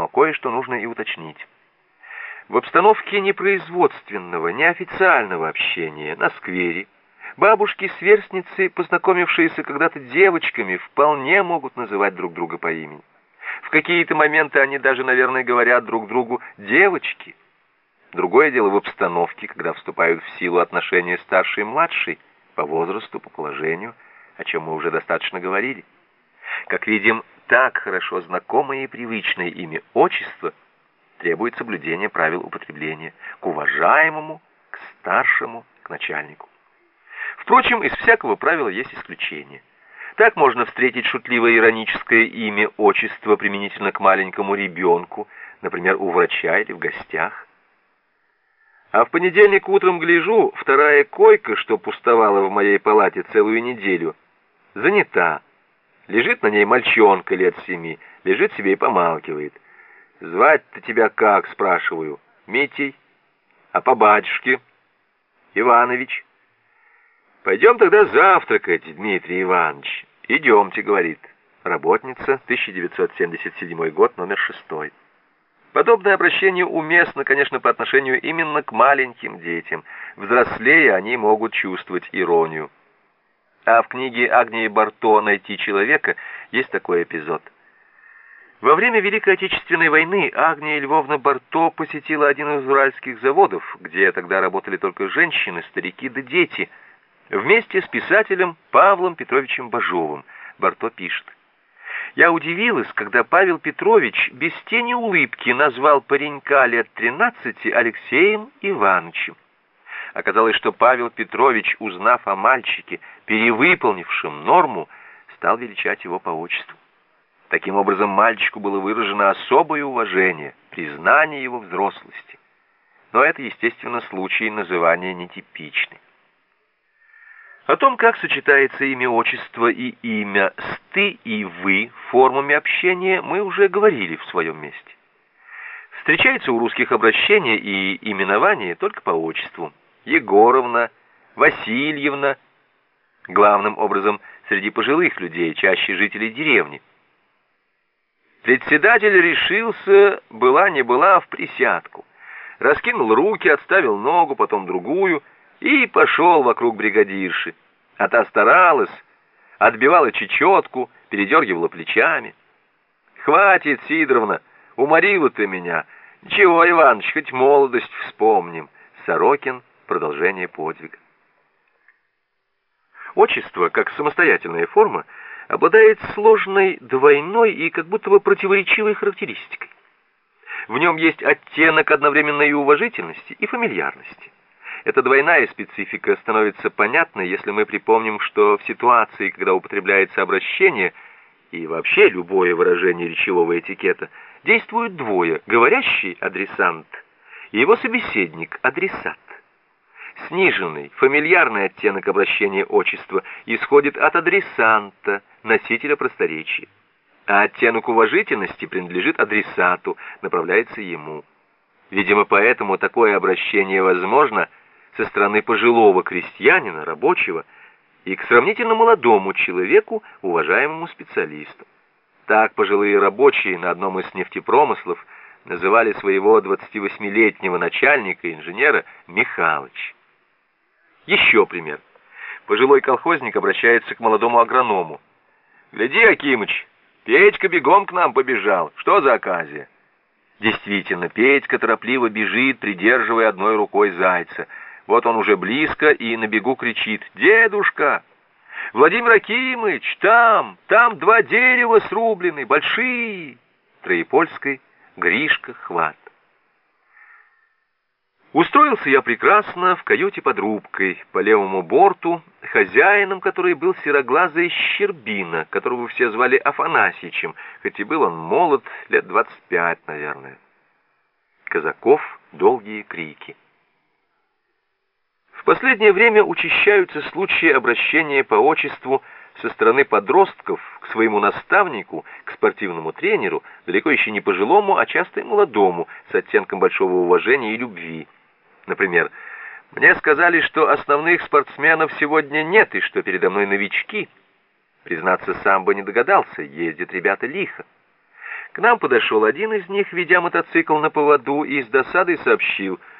но кое-что нужно и уточнить. В обстановке непроизводственного, неофициального общения, на сквере, бабушки-сверстницы, познакомившиеся когда-то девочками, вполне могут называть друг друга по имени. В какие-то моменты они даже, наверное, говорят друг другу «девочки». Другое дело в обстановке, когда вступают в силу отношения старший и младший, по возрасту, по положению, о чем мы уже достаточно говорили. Как видим, так хорошо знакомое и привычное ими отчество требует соблюдения правил употребления к уважаемому, к старшему, к начальнику. Впрочем, из всякого правила есть исключение. Так можно встретить шутливо-ироническое имя отчество применительно к маленькому ребенку, например, у врача или в гостях. А в понедельник утром гляжу, вторая койка, что пустовала в моей палате целую неделю, занята. Лежит на ней мальчонка лет семи, лежит себе и помалкивает. «Звать-то тебя как?» — спрашиваю. «Митей». «А по батюшке?» «Иванович». «Пойдем тогда завтракать, Дмитрий Иванович». «Идемте», — говорит. Работница, 1977 год, номер шестой. Подобное обращение уместно, конечно, по отношению именно к маленьким детям. Взрослее они могут чувствовать иронию. А в книге Агнии Барто «Найти человека» есть такой эпизод. Во время Великой Отечественной войны Агния Львовна Барто посетила один из уральских заводов, где тогда работали только женщины, старики да дети, вместе с писателем Павлом Петровичем Бажовым. Барто пишет. Я удивилась, когда Павел Петрович без тени улыбки назвал паренька лет 13 Алексеем Ивановичем. Оказалось, что Павел Петрович, узнав о мальчике, перевыполнившем норму, стал величать его по отчеству. Таким образом, мальчику было выражено особое уважение, признание его взрослости. Но это, естественно, случай называния нетипичный. О том, как сочетается имя отчество и имя с «ты» и «вы» формами общения, мы уже говорили в своем месте. Встречается у русских обращение и именование только по отчеству. Егоровна, Васильевна, главным образом среди пожилых людей, чаще жителей деревни. Председатель решился, была не была, в присядку. Раскинул руки, отставил ногу, потом другую, и пошел вокруг бригадирши. А та старалась, отбивала чечетку, передергивала плечами. «Хватит, Сидоровна, уморила ты меня. Ничего, Иваныч, хоть молодость вспомним». Сорокин продолжение подвига. Отчество, как самостоятельная форма, обладает сложной, двойной и как будто бы противоречивой характеристикой. В нем есть оттенок одновременной уважительности и фамильярности. Эта двойная специфика становится понятной, если мы припомним, что в ситуации, когда употребляется обращение и вообще любое выражение речевого этикета, действуют двое – говорящий адресант и его собеседник – адресат. Сниженный, фамильярный оттенок обращения отчества исходит от адресанта, носителя просторечия, а оттенок уважительности принадлежит адресату, направляется ему. Видимо, поэтому такое обращение возможно со стороны пожилого крестьянина, рабочего, и к сравнительно молодому человеку, уважаемому специалисту. Так пожилые рабочие на одном из нефтепромыслов называли своего 28-летнего начальника, инженера, Михалыч. Еще пример. Пожилой колхозник обращается к молодому агроному. «Гляди, Акимыч, Петька бегом к нам побежал. Что за оказия?» Действительно, Петька торопливо бежит, придерживая одной рукой зайца. Вот он уже близко и на бегу кричит «Дедушка! Владимир Акимыч, там, там два дерева срублены, большие!» Троепольской Гришка Хват. Устроился я прекрасно в каюте под рубкой, по левому борту, хозяином которой был сероглазый Щербина, которого все звали Афанасьичем, хоть и был он молод, лет двадцать пять, наверное. Казаков долгие крики. В последнее время учащаются случаи обращения по отчеству со стороны подростков к своему наставнику, к спортивному тренеру, далеко еще не пожилому, а часто и молодому, с оттенком большого уважения и любви. Например, мне сказали, что основных спортсменов сегодня нет и что передо мной новички. Признаться, сам бы не догадался, ездят ребята лихо. К нам подошел один из них, ведя мотоцикл на поводу, и с досадой сообщил —